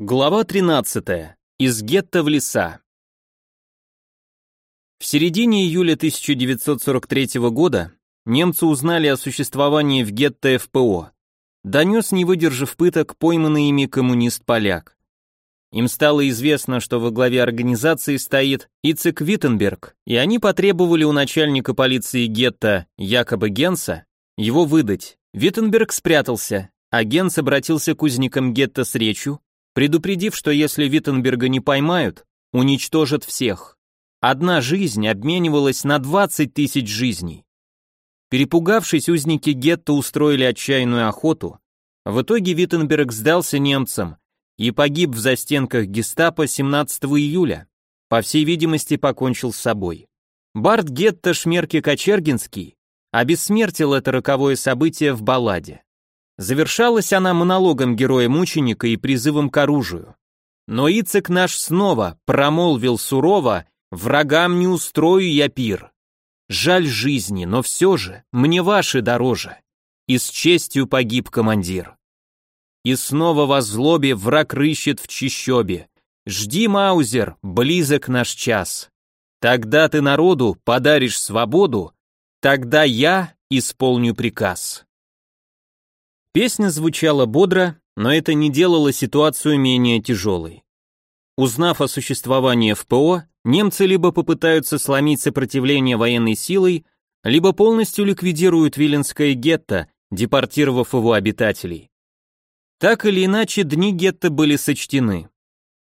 Глава 13. Из гетто в леса. В середине июля 1943 года немцы узнали о существовании в гетто ФПО. Донес, не выдержав пыток, пойманный ими коммунист-поляк. Им стало известно, что во главе организации стоит Ицек Виттенберг, и они потребовали у начальника полиции гетто якобы Генса его выдать. Виттенберг спрятался, а Генс обратился к узникам гетто с речью, предупредив, что если Виттенберга не поймают, уничтожат всех. Одна жизнь обменивалась на 20 тысяч жизней. Перепугавшись, узники гетто устроили отчаянную охоту. В итоге Виттенберг сдался немцам и погиб в застенках гестапо 17 июля. По всей видимости, покончил с собой. Барт Гетто Шмерки-Кочергинский обессмертил это роковое событие в балладе. Завершалась она монологом героя-мученика и призывом к оружию. Но Ицек наш снова промолвил сурово, врагам не устрою я пир. Жаль жизни, но все же, мне ваши дороже. И с честью погиб командир. И снова во злобе враг рыщет в чищобе. Жди, Маузер, близок наш час. Тогда ты народу подаришь свободу, тогда я исполню приказ. Песня звучала бодро, но это не делало ситуацию менее тяжелой. Узнав о существовании ФПО, немцы либо попытаются сломить сопротивление военной силой, либо полностью ликвидируют Виленское гетто, депортировав его обитателей. Так или иначе, дни гетто были сочтены.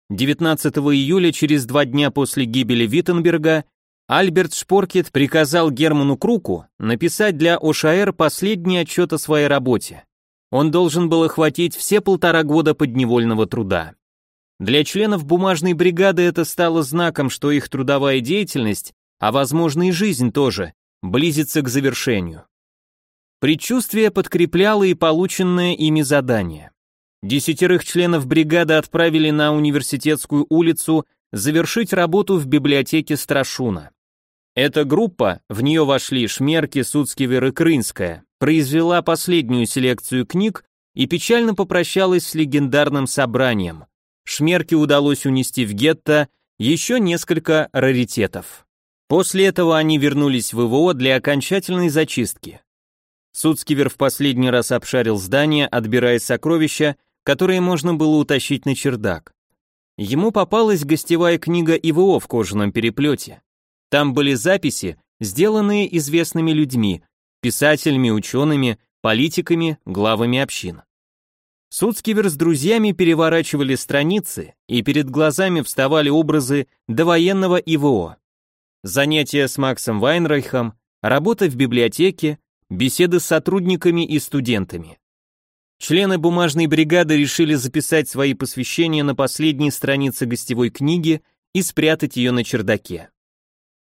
19 июля, через два дня после гибели Виттенберга, Альберт Шпоркет приказал Герману Круку написать для ОШАР последний отчет о своей работе. Он должен был охватить все полтора года подневольного труда. Для членов бумажной бригады это стало знаком, что их трудовая деятельность, а возможно и жизнь тоже, близится к завершению. Предчувствие подкрепляло и полученное ими задание. Десятерых членов бригады отправили на университетскую улицу завершить работу в библиотеке Страшуна. Эта группа, в нее вошли Шмерки, Суцкивер и Крынская, произвела последнюю селекцию книг и печально попрощалась с легендарным собранием. Шмерке удалось унести в гетто еще несколько раритетов. После этого они вернулись в ИВО для окончательной зачистки. Суцкивер в последний раз обшарил здание, отбирая сокровища, которые можно было утащить на чердак. Ему попалась гостевая книга ИВО в кожаном переплете. Там были записи, сделанные известными людьми, писателями, учеными, политиками, главами общин. Суцкивер с друзьями переворачивали страницы, и перед глазами вставали образы довоенного ИВО. Занятия с Максом Вайнрайхом, работа в библиотеке, беседы с сотрудниками и студентами. Члены бумажной бригады решили записать свои посвящения на последней странице гостевой книги и спрятать ее на чердаке.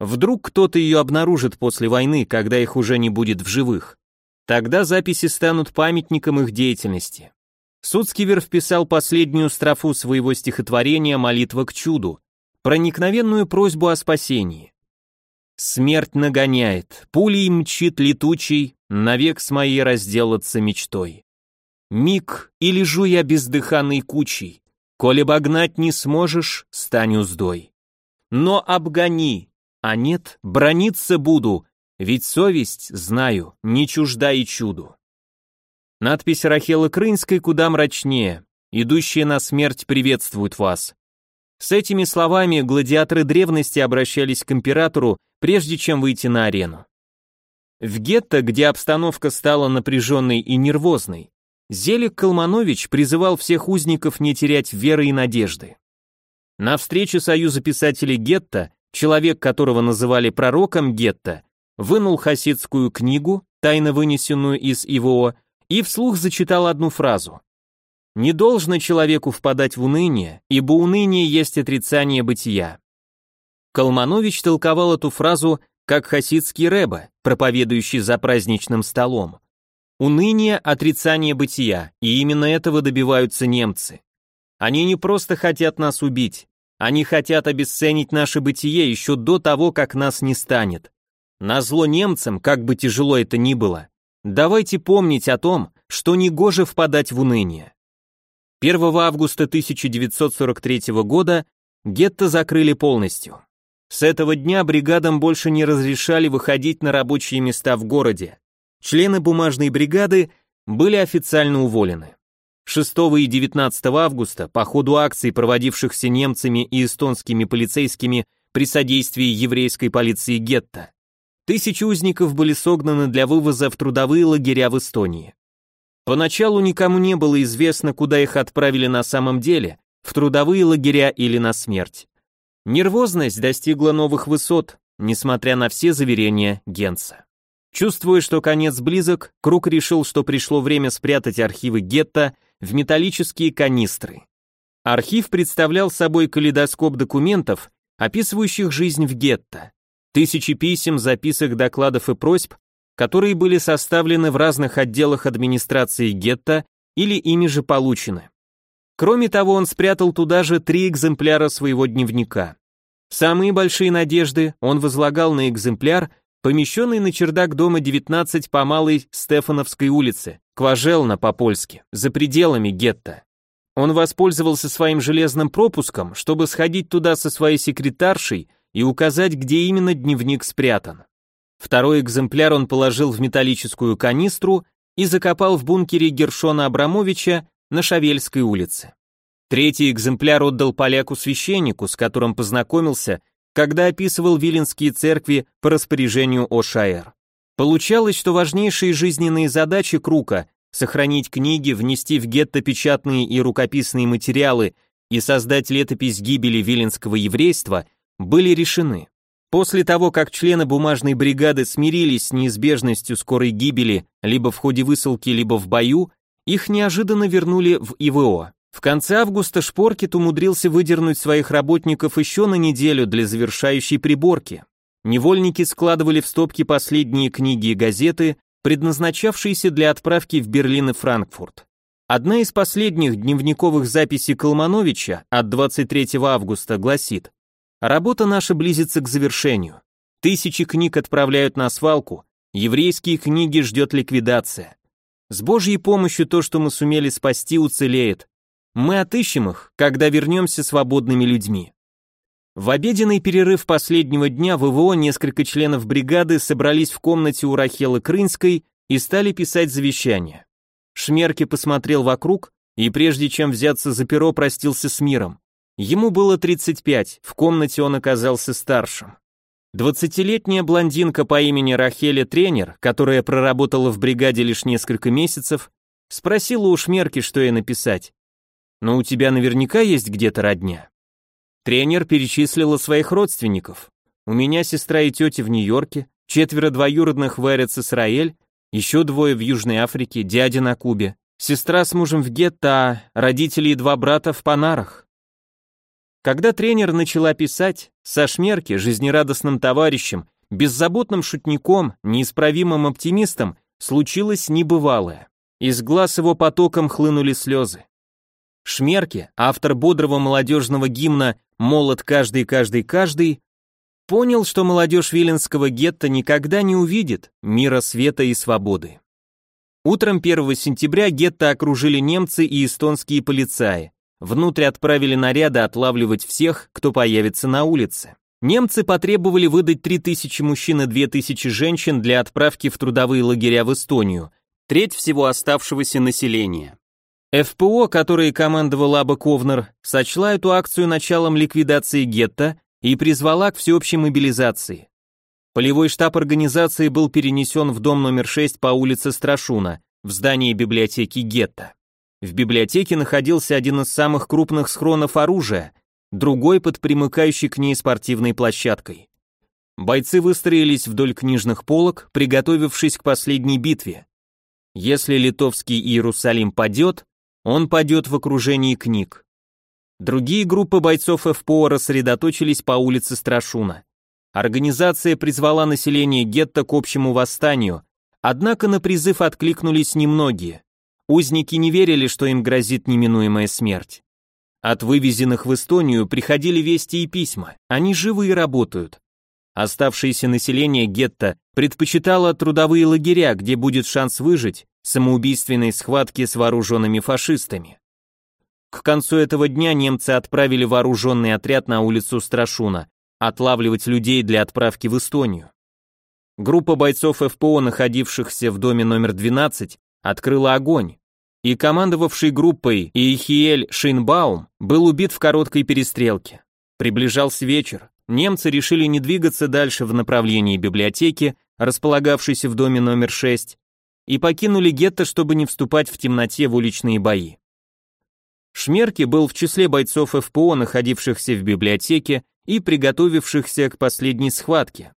Вдруг кто-то ее обнаружит после войны, когда их уже не будет в живых. Тогда записи станут памятником их деятельности. Суцкивер вписал последнюю строфу своего стихотворения «Молитва к чуду», проникновенную просьбу о спасении. «Смерть нагоняет, пулей мчит летучий, навек с моей разделаться мечтой. Миг, и лежу я бездыханной кучей, коли обогнать не сможешь, стань уздой. Но обгони, а нет, брониться буду, ведь совесть, знаю, не чужда и чуду. Надпись Рахелы Крынской куда мрачнее. Идущие на смерть приветствуют вас. С этими словами гладиаторы древности обращались к императору, прежде чем выйти на арену. В гетто, где обстановка стала напряженной и нервозной, Зелик Калманович призывал всех узников не терять веры и надежды. На встрече Союза писателей гетто человек, которого называли пророком гетто, вынул хасидскую книгу, тайно вынесенную из ИВО, и вслух зачитал одну фразу. «Не должно человеку впадать в уныние, ибо уныние есть отрицание бытия». Калманович толковал эту фразу как хасидский рэбе, проповедующий за праздничным столом. Уныние – отрицание бытия, и именно этого добиваются немцы. Они не просто хотят нас убить, они хотят обесценить наше бытие еще до того, как нас не станет. Назло немцам, как бы тяжело это ни было, давайте помнить о том, что негоже впадать в уныние. 1 августа 1943 года гетто закрыли полностью. С этого дня бригадам больше не разрешали выходить на рабочие места в городе. Члены бумажной бригады были официально уволены. 6 и 19 августа по ходу акций, проводившихся немцами и эстонскими полицейскими при содействии еврейской полиции гетто, тысячи узников были согнаны для вывоза в трудовые лагеря в Эстонии. Поначалу никому не было известно, куда их отправили на самом деле, в трудовые лагеря или на смерть. Нервозность достигла новых высот, несмотря на все заверения Генса. Чувствуя, что конец близок, Круг решил, что пришло время спрятать архивы гетто в металлические канистры. Архив представлял собой калейдоскоп документов, описывающих жизнь в гетто. Тысячи писем, записок, докладов и просьб, которые были составлены в разных отделах администрации гетто или ими же получены. Кроме того, он спрятал туда же три экземпляра своего дневника. Самые большие надежды он возлагал на экземпляр, помещенный на чердак дома 19 по Малой Стефановской улице, Кважелна по-польски, за пределами гетто. Он воспользовался своим железным пропуском, чтобы сходить туда со своей секретаршей и указать, где именно дневник спрятан. Второй экземпляр он положил в металлическую канистру и закопал в бункере Гершона Абрамовича на Шавельской улице. Третий экземпляр отдал поляку-священнику, с которым познакомился, когда описывал виленские церкви по распоряжению ОШАЭР. Получалось, что важнейшие жизненные задачи Крука — сохранить книги, внести в гетто печатные и рукописные материалы и создать летопись гибели виленского еврейства — были решены. После того, как члены бумажной бригады смирились с неизбежностью скорой гибели либо в ходе высылки, либо в бою, их неожиданно вернули в ИВО. В конце августа Шпоркет умудрился выдернуть своих работников еще на неделю для завершающей приборки. Невольники складывали в стопки последние книги и газеты, предназначавшиеся для отправки в Берлин и Франкфурт. Одна из последних дневниковых записей Колмановича от 23 августа гласит «Работа наша близится к завершению. Тысячи книг отправляют на свалку, еврейские книги ждет ликвидация. С Божьей помощью то, что мы сумели спасти, уцелеет. Мы отыщем их, когда вернемся свободными людьми. В обеденный перерыв последнего дня в ИВО несколько членов бригады собрались в комнате у Рахелы Крынской и стали писать завещание. Шмерки посмотрел вокруг и прежде чем взяться за перо, простился с миром. Ему было 35, в комнате он оказался старшим. Двадцатилетняя блондинка по имени Рахеля Тренер, которая проработала в бригаде лишь несколько месяцев, спросила у Шмерки, что ей написать. «Но у тебя наверняка есть где-то родня». Тренер перечислила своих родственников. «У меня сестра и тетя в Нью-Йорке, четверо двоюродных в Эрец-Исраэль, еще двое в Южной Африке, дядя на Кубе, сестра с мужем в гетто, а родители и два брата в Панарах. Когда тренер начала писать, со Шмерки, жизнерадостным товарищем, беззаботным шутником, неисправимым оптимистом, случилось небывалое. Из глаз его потоком хлынули слезы. Шмерки, автор бодрого молодежного гимна «Молод каждый, каждый, каждый», понял, что молодежь Виленского гетто никогда не увидит мира света и свободы. Утром 1 сентября гетто окружили немцы и эстонские полицаи. Внутрь отправили наряды отлавливать всех, кто появится на улице. Немцы потребовали выдать 3000 мужчин и 2000 женщин для отправки в трудовые лагеря в Эстонию, треть всего оставшегося населения. ФПО, которой командовал Аба Ковнер, сочла эту акцию началом ликвидации гетто и призвала к всеобщей мобилизации. Полевой штаб организации был перенесен в дом номер 6 по улице Страшуна, в здании библиотеки гетто. В библиотеке находился один из самых крупных схронов оружия, другой под примыкающей к ней спортивной площадкой. Бойцы выстроились вдоль книжных полок, приготовившись к последней битве. Если литовский Иерусалим падет, он падет в окружении книг. Другие группы бойцов ФПО рассредоточились по улице Страшуна. Организация призвала население гетто к общему восстанию, однако на призыв откликнулись немногие. Узники не верили, что им грозит неминуемая смерть. От вывезенных в Эстонию приходили вести и письма, они живы и работают. Оставшееся население гетто предпочитало трудовые лагеря, где будет шанс выжить, самоубийственной схватки с вооруженными фашистами. К концу этого дня немцы отправили вооруженный отряд на улицу Страшуна, отлавливать людей для отправки в Эстонию. Группа бойцов ФПО, находившихся в доме номер 12, открыла огонь, и командовавший группой Иехиэль Шинбаум был убит в короткой перестрелке. Приближался вечер, немцы решили не двигаться дальше в направлении библиотеки, располагавшейся в доме номер 6, и покинули гетто, чтобы не вступать в темноте в уличные бои. Шмерки был в числе бойцов ФПО, находившихся в библиотеке и приготовившихся к последней схватке.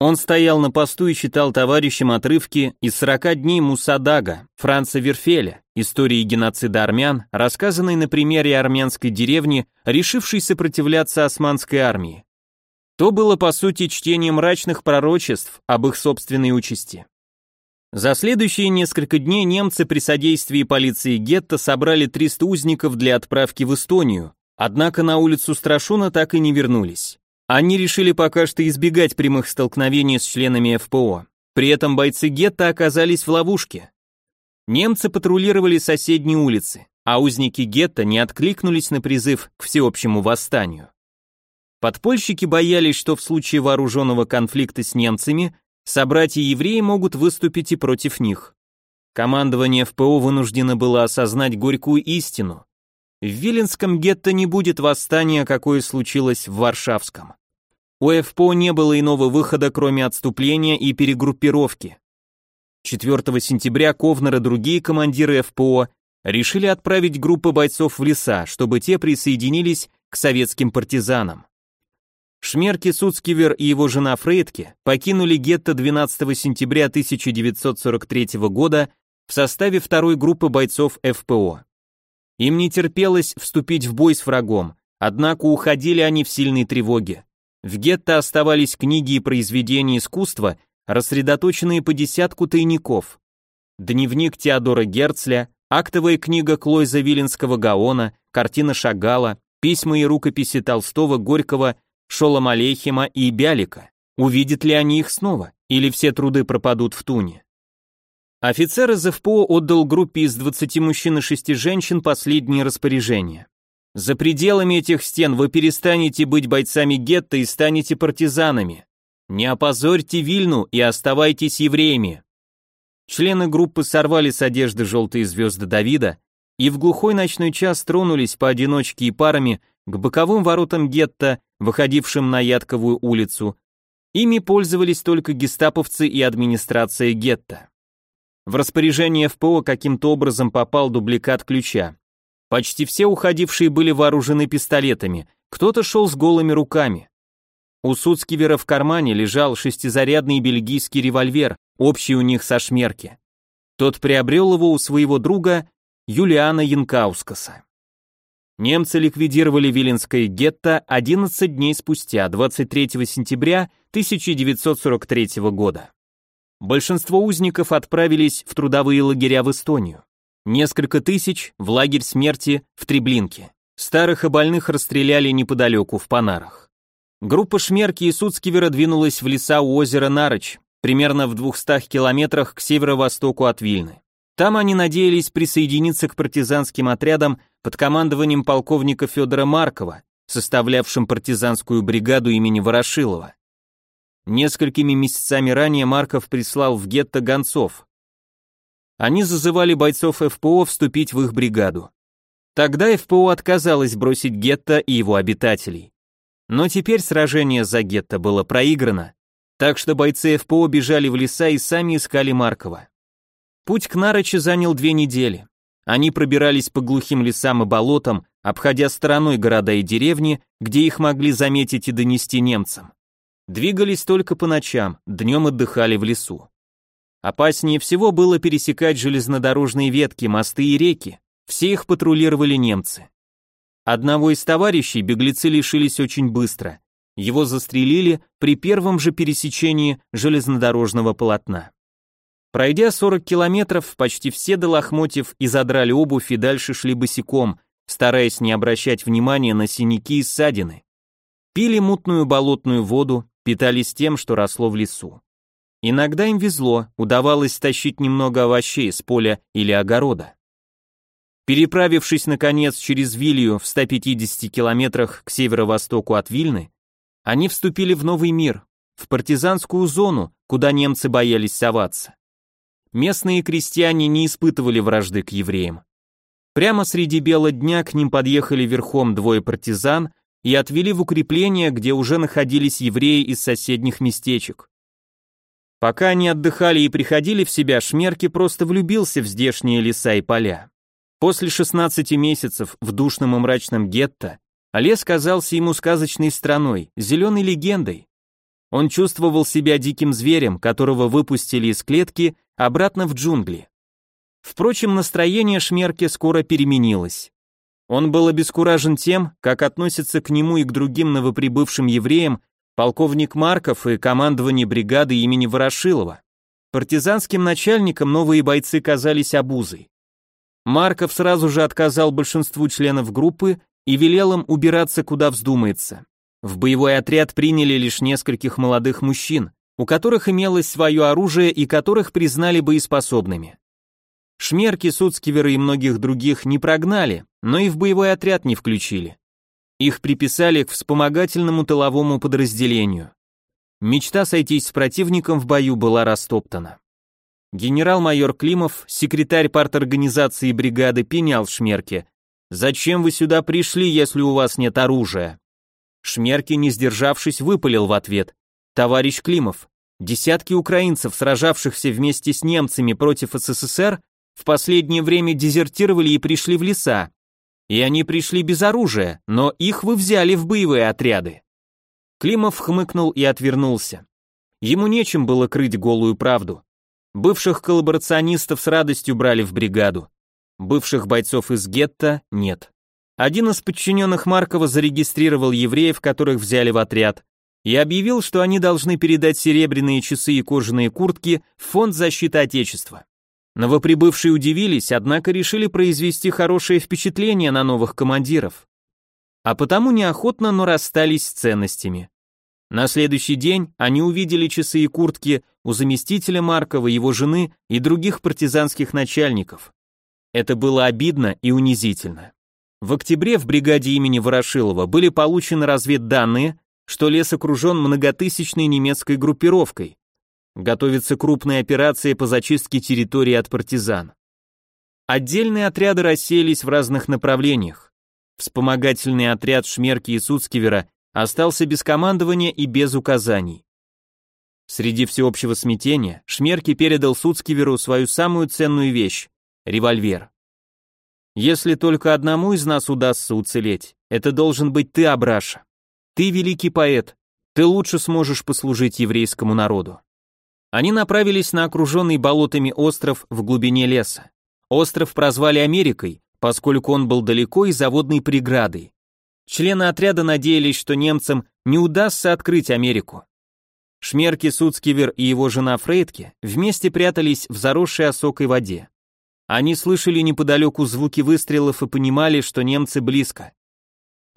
Он стоял на посту и читал товарищам отрывки из 40 дней Мусадага, Франца Верфеля, истории геноцида армян, рассказанной на примере армянской деревни, решившей сопротивляться османской армии. То было по сути чтение мрачных пророчеств об их собственной участи. За следующие несколько дней немцы при содействии полиции гетто собрали 300 узников для отправки в Эстонию, однако на улицу Страшуна так и не вернулись. Они решили пока что избегать прямых столкновений с членами ФПО. При этом бойцы гетто оказались в ловушке. Немцы патрулировали соседние улицы, а узники гетто не откликнулись на призыв к всеобщему восстанию. Подпольщики боялись, что в случае вооруженного конфликта с немцами собратья-евреи могут выступить и против них. Командование ФПО вынуждено было осознать горькую истину. В Виленском гетто не будет восстания, какое случилось в Варшавском. У ФПО не было иного выхода, кроме отступления и перегруппировки. 4 сентября Ковнер и другие командиры ФПО решили отправить группы бойцов в леса, чтобы те присоединились к советским партизанам. Шмерки Суцкивер и его жена Фрейдке покинули гетто 12 сентября 1943 года в составе второй группы бойцов ФПО. Им не терпелось вступить в бой с врагом, однако уходили они в сильной тревоге. В гетто оставались книги и произведения искусства, рассредоточенные по десятку тайников. Дневник Теодора Герцля, актовая книга Клойза Виленского Гаона, картина Шагала, письма и рукописи Толстого, Горького Шолом Алейхима и Бялика. Увидят ли они их снова, или все труды пропадут в туне? Офицер из ФПО отдал группе из 20 мужчин и 6 женщин последние распоряжения. За пределами этих стен вы перестанете быть бойцами гетто и станете партизанами. Не опозорьте Вильну и оставайтесь евреями. Члены группы сорвали с одежды желтые звезды Давида и в глухой ночной час тронулись поодиночке и парами к боковым воротам гетто, выходившим на Ядковую улицу. Ими пользовались только гестаповцы и администрация гетто. В распоряжение ФПО каким-то образом попал дубликат ключа. Почти все уходившие были вооружены пистолетами, кто-то шел с голыми руками. У Суцкивера в кармане лежал шестизарядный бельгийский револьвер, общий у них со шмерки. Тот приобрел его у своего друга Юлиана Янкаускаса. Немцы ликвидировали Виленское гетто 11 дней спустя, 23 сентября 1943 года. Большинство узников отправились в трудовые лагеря в Эстонию. Несколько тысяч в лагерь смерти в Треблинке. Старых и больных расстреляли неподалеку в Панарах. Группа Шмерки и Суцкивера двинулась в леса у озера Нарыч, примерно в 200 километрах к северо-востоку от Вильны. Там они надеялись присоединиться к партизанским отрядам под командованием полковника Федора Маркова, составлявшим партизанскую бригаду имени Ворошилова. Несколькими месяцами ранее Марков прислал в гетто гонцов. Они зазывали бойцов ФПО вступить в их бригаду. Тогда ФПО отказалась бросить гетто и его обитателей. Но теперь сражение за гетто было проиграно, так что бойцы ФПО бежали в леса и сами искали Маркова. Путь к Нарочи занял две недели. Они пробирались по глухим лесам и болотам, обходя стороной города и деревни, где их могли заметить и донести немцам. Двигались только по ночам, днем отдыхали в лесу. Опаснее всего было пересекать железнодорожные ветки, мосты и реки. Все их патрулировали немцы. Одного из товарищей беглецы лишились очень быстро. Его застрелили при первом же пересечении железнодорожного полотна. Пройдя 40 километров, почти все до лохмотьев и задрали обувь и дальше шли босиком, стараясь не обращать внимания на синяки и ссадины. Пили мутную болотную воду, питались тем, что росло в лесу. Иногда им везло, удавалось стащить немного овощей с поля или огорода. Переправившись, наконец, через Вилью в 150 километрах к северо-востоку от Вильны, они вступили в новый мир, в партизанскую зону, куда немцы боялись соваться. Местные крестьяне не испытывали вражды к евреям. Прямо среди бела дня к ним подъехали верхом двое партизан и отвели в укрепление, где уже находились евреи из соседних местечек. Пока они отдыхали и приходили в себя, Шмерки просто влюбился в здешние леса и поля. После 16 месяцев в душном и мрачном гетто лес казался ему сказочной страной, зеленой легендой. Он чувствовал себя диким зверем, которого выпустили из клетки обратно в джунгли. Впрочем, настроение Шмерки скоро переменилось. Он был обескуражен тем, как относятся к нему и к другим новоприбывшим евреям полковник Марков и командование бригады имени Ворошилова. Партизанским начальникам новые бойцы казались обузой. Марков сразу же отказал большинству членов группы и велел им убираться куда вздумается. В боевой отряд приняли лишь нескольких молодых мужчин, у которых имелось свое оружие и которых признали боеспособными. Шмерки, Суцкивера и многих других не прогнали, но и в боевой отряд не включили. Их приписали к вспомогательному тыловому подразделению. Мечта сойтись с противником в бою была растоптана. Генерал-майор Климов, секретарь парторганизации бригады, пенял Шмерке. «Зачем вы сюда пришли, если у вас нет оружия?» Шмерке, не сдержавшись, выпалил в ответ. «Товарищ Климов, десятки украинцев, сражавшихся вместе с немцами против СССР, в последнее время дезертировали и пришли в леса. И они пришли без оружия, но их вы взяли в боевые отряды». Климов хмыкнул и отвернулся. Ему нечем было крыть голую правду. Бывших коллаборационистов с радостью брали в бригаду. Бывших бойцов из гетто нет. Один из подчиненных Маркова зарегистрировал евреев, которых взяли в отряд, и объявил, что они должны передать серебряные часы и кожаные куртки в фонд защиты Отечества. Новоприбывшие удивились, однако решили произвести хорошее впечатление на новых командиров. А потому неохотно, но расстались с ценностями. На следующий день они увидели часы и куртки у заместителя Маркова, его жены и других партизанских начальников. Это было обидно и унизительно. В октябре в бригаде имени Ворошилова были получены разведданные, что лес окружен многотысячной немецкой группировкой. Готовится крупная операция по зачистке территории от партизан. Отдельные отряды рассеялись в разных направлениях. Вспомогательный отряд Шмерки и Суцкивера остался без командования и без указаний. Среди всеобщего смятения Шмерки передал Суцкиверу свою самую ценную вещь — револьвер. «Если только одному из нас удастся уцелеть, это должен быть ты, Абраша. Ты великий поэт, ты лучше сможешь послужить еврейскому народу». Они направились на окруженный болотами остров в глубине леса. Остров прозвали Америкой, поскольку он был далеко и заводной преградой. Члены отряда надеялись, что немцам не удастся открыть Америку. Шмерки Суцкивер и его жена Фрейдке вместе прятались в заросшей осокой воде. Они слышали неподалеку звуки выстрелов и понимали, что немцы близко.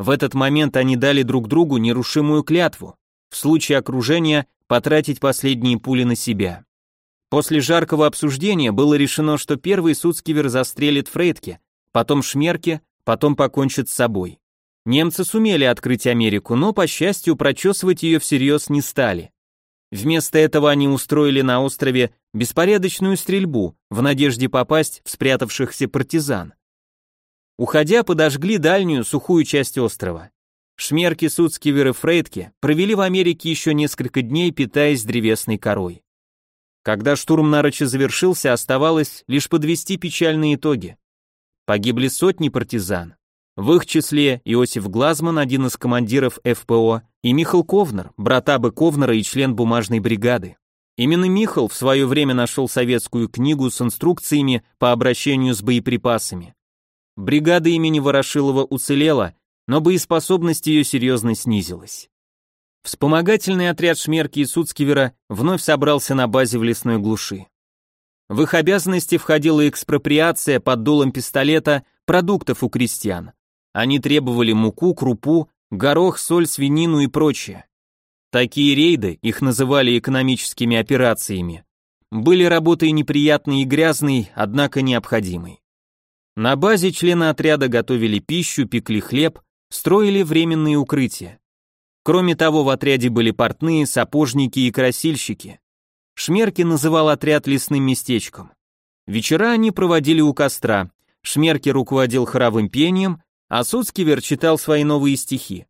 В этот момент они дали друг другу нерушимую клятву в случае окружения потратить последние пули на себя. После жаркого обсуждения было решено, что первый Суцкивер застрелит Фрейдке, потом Шмерке, потом покончит с собой. Немцы сумели открыть Америку, но, по счастью, прочесывать ее всерьез не стали. Вместо этого они устроили на острове беспорядочную стрельбу в надежде попасть в спрятавшихся партизан. Уходя, подожгли дальнюю сухую часть острова. Шмерки, Суцкивер и Фрейдки провели в Америке еще несколько дней, питаясь древесной корой. Когда штурм Нароча завершился, оставалось лишь подвести печальные итоги. Погибли сотни партизан. В их числе Иосиф Глазман, один из командиров ФПО, и Михал Ковнер, брат Абы Ковнера и член бумажной бригады. Именно Михал в свое время нашел советскую книгу с инструкциями по обращению с боеприпасами. Бригада имени Ворошилова уцелела, но боеспособность ее серьезно снизилась. Вспомогательный отряд Шмерки и Суцкивера вновь собрался на базе в лесной глуши. В их обязанности входила экспроприация под дулом пистолета продуктов у крестьян. Они требовали муку, крупу, горох, соль, свинину и прочее. Такие рейды, их называли экономическими операциями, были работой неприятной и грязной, однако необходимой. На базе члены отряда готовили пищу, пекли хлеб, строили временные укрытия. Кроме того, в отряде были портные, сапожники и красильщики. Шмерки называл отряд лесным местечком. Вечера они проводили у костра. Шмерки руководил хоровым пением, а Суцкивер читал свои новые стихи.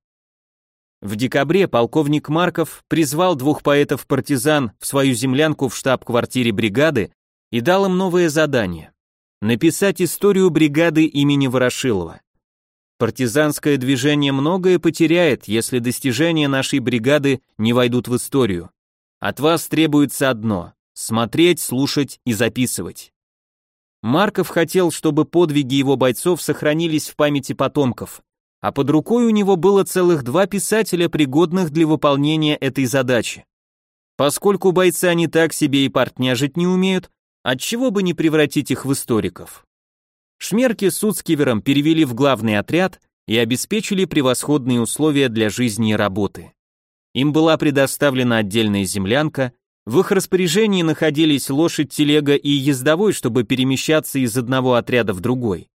В декабре полковник Марков призвал двух поэтов-партизан в свою землянку в штаб-квартире бригады и дал им новое задание – написать историю бригады имени Ворошилова. Партизанское движение многое потеряет, если достижения нашей бригады не войдут в историю. От вас требуется одно – смотреть, слушать и записывать. Марков хотел, чтобы подвиги его бойцов сохранились в памяти потомков, а под рукой у него было целых два писателя, пригодных для выполнения этой задачи. Поскольку бойцы они так себе и партняжить не умеют, отчего бы не превратить их в историков. Шмерки с Уцкивером перевели в главный отряд и обеспечили превосходные условия для жизни и работы. Им была предоставлена отдельная землянка, в их распоряжении находились лошадь, телега и ездовой, чтобы перемещаться из одного отряда в другой.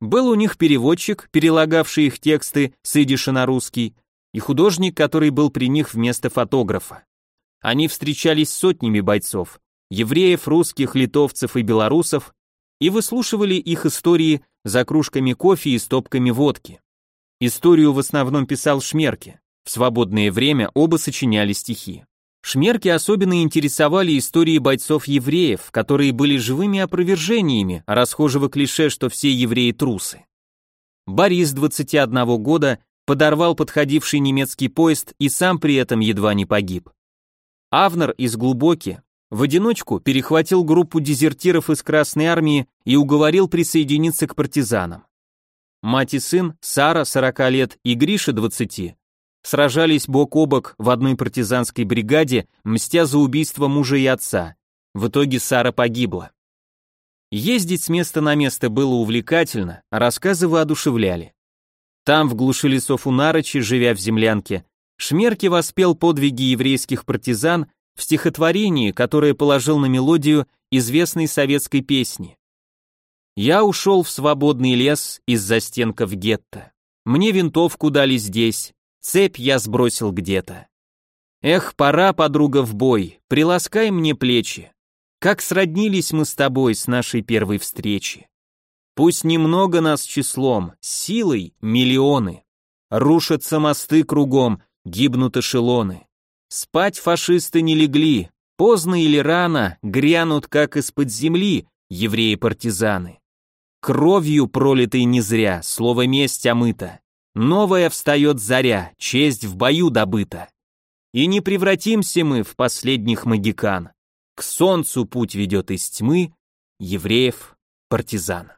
Был у них переводчик, перелагавший их тексты с идиша на русский, и художник, который был при них вместо фотографа. Они встречались с сотнями бойцов, евреев, русских, литовцев и белорусов, и выслушивали их истории за кружками кофе и стопками водки. Историю в основном писал Шмерке. В свободное время оба сочиняли стихи. Шмерки особенно интересовали истории бойцов-евреев, которые были живыми опровержениями расхожего клише, что все евреи трусы. Борис 21 года подорвал подходивший немецкий поезд и сам при этом едва не погиб. Авнер из Глубоки в одиночку перехватил группу дезертиров из Красной армии и уговорил присоединиться к партизанам. Мать и сын, Сара, 40 лет, и Гриша, 20, сражались бок о бок в одной партизанской бригаде, мстя за убийство мужа и отца. В итоге Сара погибла. Ездить с места на место было увлекательно, рассказы воодушевляли. Там, в глуши лесов у Нарочи, живя в землянке, Шмерки воспел подвиги еврейских партизан в стихотворении, которое положил на мелодию известной советской песни. «Я ушел в свободный лес из-за стенков гетто. Мне винтовку дали здесь, Цепь я сбросил где-то. Эх, пора, подруга, в бой, приласкай мне плечи. Как сроднились мы с тобой с нашей первой встречи. Пусть немного нас числом, силой миллионы. Рушатся мосты кругом, гибнут эшелоны. Спать фашисты не легли, поздно или рано грянут, как из-под земли, евреи-партизаны. Кровью пролитой не зря, слово месть омыто. Новая встает заря, честь в бою добыта. И не превратимся мы в последних магикан. К солнцу путь ведет из тьмы, евреев, партизан.